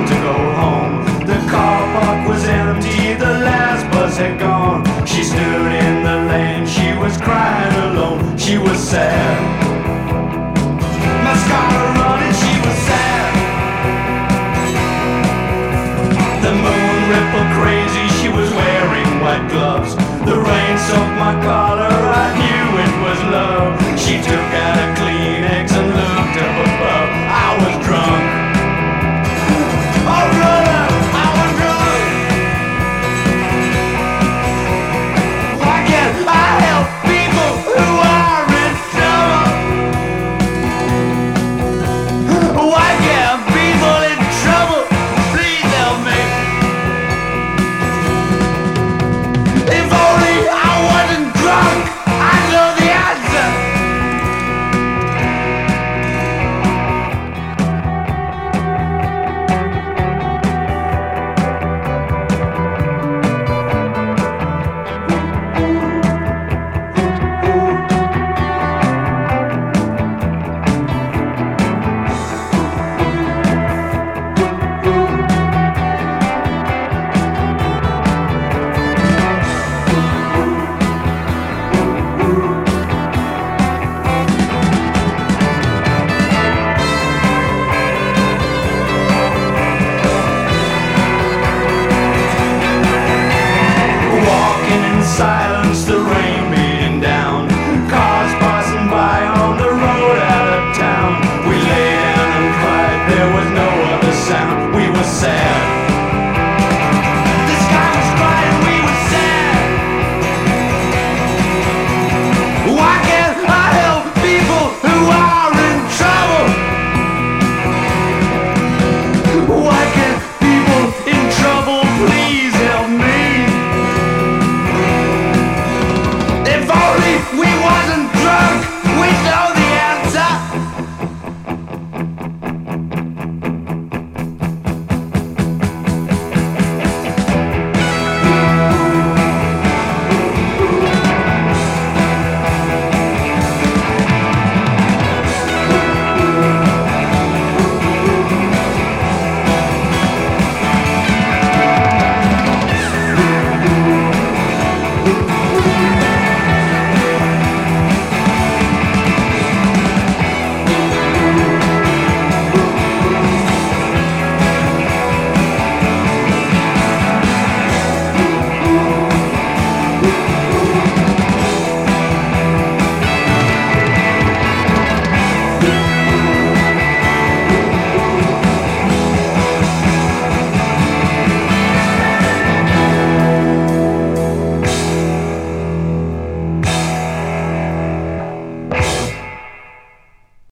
time to go home. The car park was empty, the last bus had gone. She stood in the lane, she was crying alone, she was sad. Mascara running, she was sad. The moon rippled crazy, she was wearing white gloves. The rain soaked my collar, I knew it was love. She took Silence, the rain